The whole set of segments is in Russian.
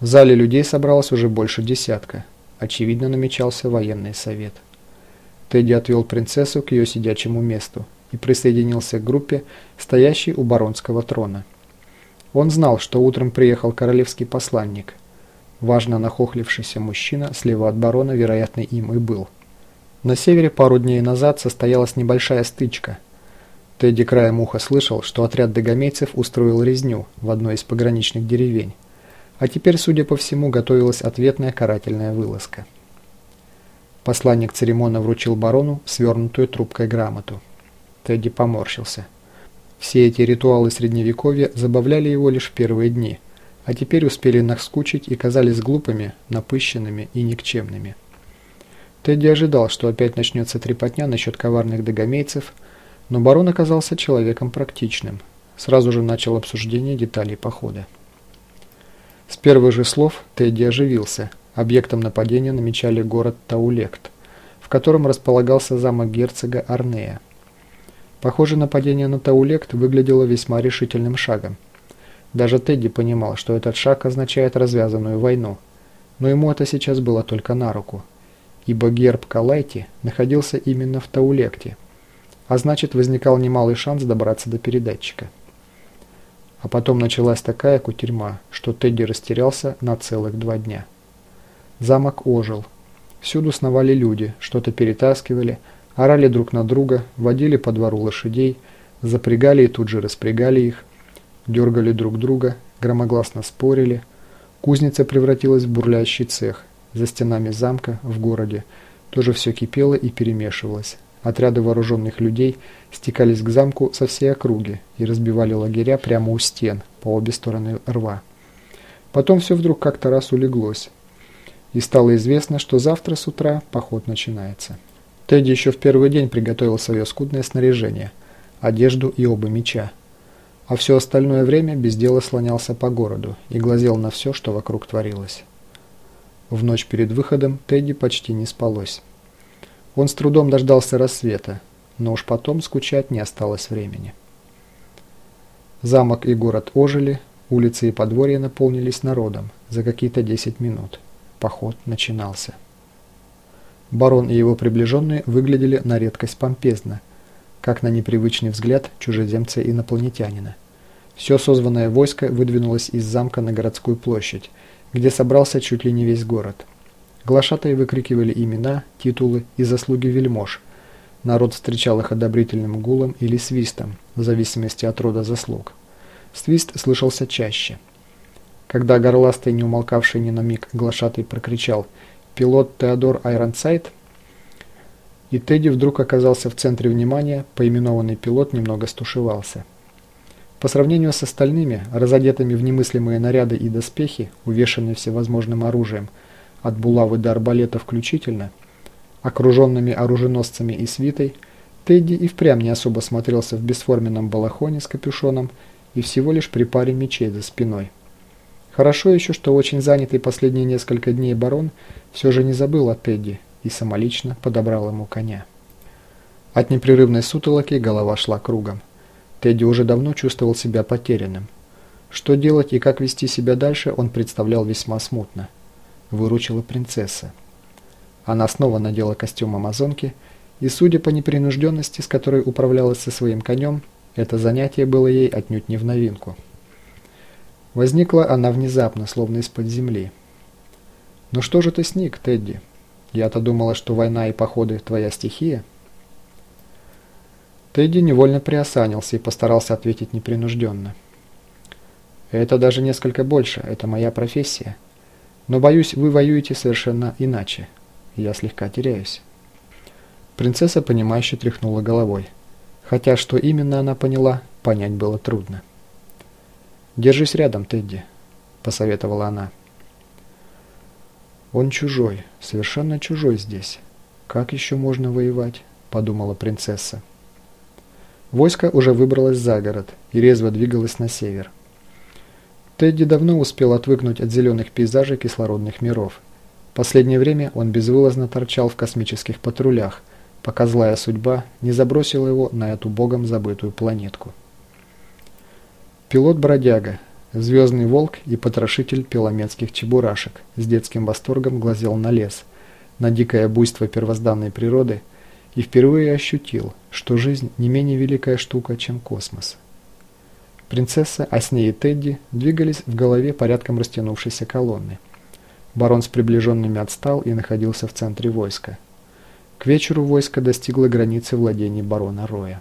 В зале людей собралось уже больше десятка. Очевидно, намечался военный совет. Тедди отвел принцессу к ее сидячему месту и присоединился к группе, стоящей у баронского трона. Он знал, что утром приехал королевский посланник. Важно нахохлившийся мужчина слева от барона, вероятно, им и был. На севере пару дней назад состоялась небольшая стычка. Тедди краем уха слышал, что отряд догомейцев устроил резню в одной из пограничных деревень. А теперь, судя по всему, готовилась ответная карательная вылазка. Посланник церемонно вручил барону свернутую трубкой грамоту. Тедди поморщился. Все эти ритуалы Средневековья забавляли его лишь в первые дни, а теперь успели наскучить и казались глупыми, напыщенными и никчемными. Тедди ожидал, что опять начнется трепотня насчет коварных догомейцев, но барон оказался человеком практичным. Сразу же начал обсуждение деталей похода. С первых же слов Тедди оживился. Объектом нападения намечали город Таулект, в котором располагался замок герцога Арнея. Похоже, нападение на Таулект выглядело весьма решительным шагом. Даже Тедди понимал, что этот шаг означает развязанную войну, но ему это сейчас было только на руку, ибо герб Калайти находился именно в Таулекте, а значит возникал немалый шанс добраться до передатчика. А потом началась такая кутерьма, что Тедди растерялся на целых два дня. Замок ожил. Всюду сновали люди, что-то перетаскивали, орали друг на друга, водили по двору лошадей, запрягали и тут же распрягали их, дергали друг друга, громогласно спорили. Кузница превратилась в бурлящий цех. За стенами замка, в городе, тоже все кипело и перемешивалось. Отряды вооруженных людей стекались к замку со всей округи и разбивали лагеря прямо у стен, по обе стороны рва. Потом все вдруг как-то раз улеглось. И стало известно, что завтра с утра поход начинается. Тедди еще в первый день приготовил свое скудное снаряжение, одежду и оба меча. А все остальное время без дела слонялся по городу и глазел на все, что вокруг творилось. В ночь перед выходом Тедди почти не спалось. Он с трудом дождался рассвета, но уж потом скучать не осталось времени. Замок и город ожили, улицы и подворья наполнились народом за какие-то 10 минут. Поход начинался. Барон и его приближенные выглядели на редкость помпезно, как на непривычный взгляд чужеземца-инопланетянина. Все созванное войско выдвинулось из замка на городскую площадь, где собрался чуть ли не весь город. Глашатые выкрикивали имена, титулы и заслуги вельмож. Народ встречал их одобрительным гулом или свистом, в зависимости от рода заслуг. Свист слышался чаще. Когда горластый, не умолкавший ни на миг, глашатый прокричал – пилот Теодор Айронсайд, и Тедди вдруг оказался в центре внимания, поименованный пилот немного стушевался. По сравнению с остальными, разодетыми в немыслимые наряды и доспехи, увешанные всевозможным оружием, от булавы до арбалета включительно, окруженными оруженосцами и свитой, Тедди и впрямь не особо смотрелся в бесформенном балахоне с капюшоном и всего лишь при паре мечей за спиной. Хорошо еще, что очень занятый последние несколько дней барон все же не забыл о Тедди и самолично подобрал ему коня. От непрерывной сутолоки голова шла кругом. Тедди уже давно чувствовал себя потерянным. Что делать и как вести себя дальше, он представлял весьма смутно. Выручила принцесса. Она снова надела костюм амазонки, и, судя по непринужденности, с которой управлялась со своим конем, это занятие было ей отнюдь не в новинку. Возникла она внезапно, словно из-под земли. «Ну что же ты сник, Тедди? Я-то думала, что война и походы – твоя стихия». Тедди невольно приосанился и постарался ответить непринужденно. «Это даже несколько больше, это моя профессия. Но, боюсь, вы воюете совершенно иначе. Я слегка теряюсь». Принцесса, понимающе тряхнула головой. Хотя что именно она поняла, понять было трудно. «Держись рядом, Тедди», – посоветовала она. «Он чужой, совершенно чужой здесь. Как еще можно воевать?» – подумала принцесса. Войско уже выбралось за город и резво двигалось на север. Тедди давно успел отвыкнуть от зеленых пейзажей кислородных миров. Последнее время он безвылазно торчал в космических патрулях, пока злая судьба не забросила его на эту богом забытую планетку. Пилот-бродяга, Звездный волк и потрошитель пеломенских чебурашек с детским восторгом глазел на лес, на дикое буйство первозданной природы и впервые ощутил, что жизнь не менее великая штука, чем космос. Принцесса, а с ней и Тедди двигались в голове порядком растянувшейся колонны. Барон с приближенными отстал и находился в центре войска. К вечеру войско достигло границы владений барона Роя.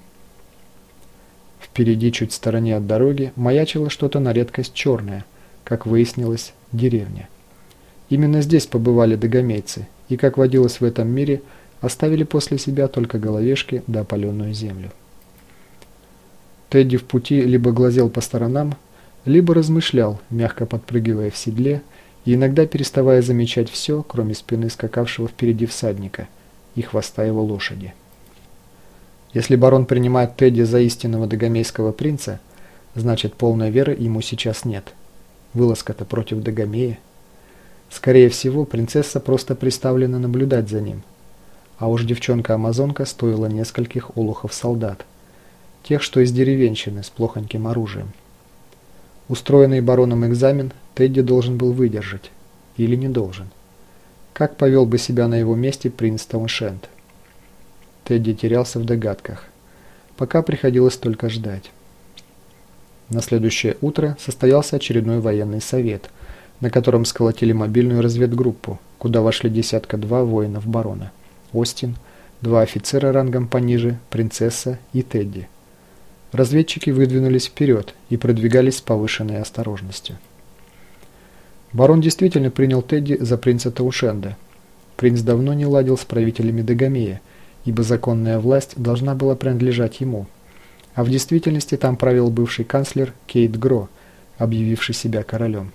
Впереди, чуть в стороне от дороги, маячило что-то на редкость черное, как выяснилось, деревня. Именно здесь побывали догомейцы, и, как водилось в этом мире, оставили после себя только головешки да опаленную землю. Тедди в пути либо глазел по сторонам, либо размышлял, мягко подпрыгивая в седле и иногда переставая замечать все, кроме спины скакавшего впереди всадника и хвоста его лошади. Если барон принимает Тедди за истинного догомейского принца, значит полной веры ему сейчас нет. Вылазка-то против Дагомея. Скорее всего, принцесса просто приставлена наблюдать за ним. А уж девчонка-амазонка стоила нескольких олухов солдат. Тех, что из деревенщины, с плохоньким оружием. Устроенный бароном экзамен Тедди должен был выдержать. Или не должен. Как повел бы себя на его месте принц Тауншент? Тедди терялся в догадках. Пока приходилось только ждать. На следующее утро состоялся очередной военный совет, на котором сколотили мобильную разведгруппу, куда вошли десятка-два воинов барона. Остин, два офицера рангом пониже, принцесса и Тедди. Разведчики выдвинулись вперед и продвигались с повышенной осторожностью. Барон действительно принял Тедди за принца Таушенда. Принц давно не ладил с правителями Дагомея, ибо законная власть должна была принадлежать ему. А в действительности там правил бывший канцлер Кейт Гро, объявивший себя королем.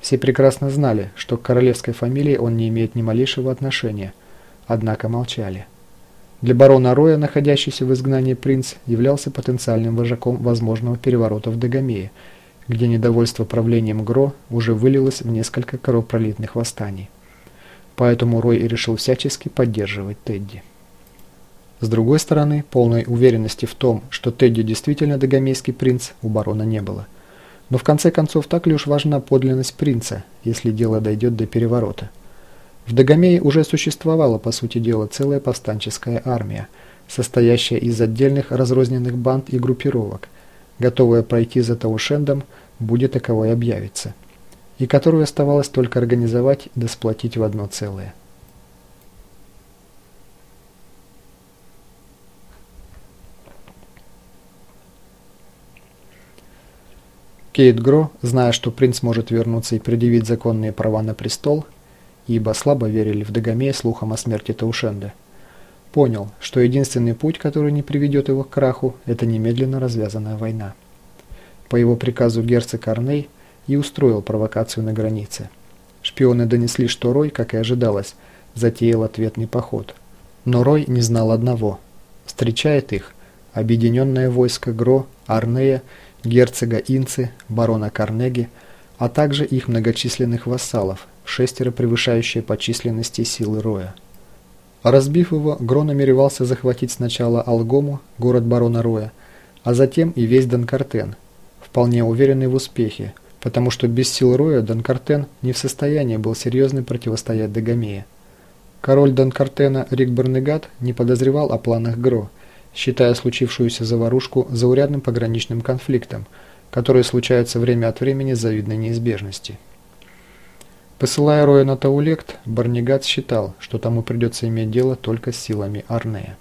Все прекрасно знали, что к королевской фамилии он не имеет ни малейшего отношения, однако молчали. Для барона Роя, находящийся в изгнании принц, являлся потенциальным вожаком возможного переворота в Дагомее, где недовольство правлением Гро уже вылилось в несколько кровопролитных восстаний. Поэтому Рой и решил всячески поддерживать Тедди. С другой стороны, полной уверенности в том, что Тедди действительно догомейский принц, у барона не было. Но в конце концов, так ли уж важна подлинность принца, если дело дойдет до переворота? В Дагомее уже существовала, по сути дела, целая повстанческая армия, состоящая из отдельных разрозненных банд и группировок, готовая пройти за Таушендом, будет таковой объявиться, и которую оставалось только организовать да сплотить в одно целое. Кейт Гро, зная, что принц может вернуться и предъявить законные права на престол, ибо слабо верили в Дагомея слухам о смерти Таушенда, понял, что единственный путь, который не приведет его к краху, это немедленно развязанная война. По его приказу герцог Арней и устроил провокацию на границе. Шпионы донесли, что Рой, как и ожидалось, затеял ответный поход. Но Рой не знал одного. Встречает их объединенное войско Гро, Арнея герцога Инцы, барона Карнеги, а также их многочисленных вассалов, шестеро превышающие по численности силы Роя. Разбив его, Гро намеревался захватить сначала Алгому, город барона Роя, а затем и весь Донкартен, вполне уверенный в успехе, потому что без сил Роя Донкартен не в состоянии был серьезно противостоять Дагомея. Король Донкартена Рик Барнегат не подозревал о планах Гро, считая случившуюся заварушку заурядным пограничным конфликтом, который случается время от времени с завидной неизбежности. Посылая Роя на Таулект, Барнигат считал, что тому придется иметь дело только с силами Арнея.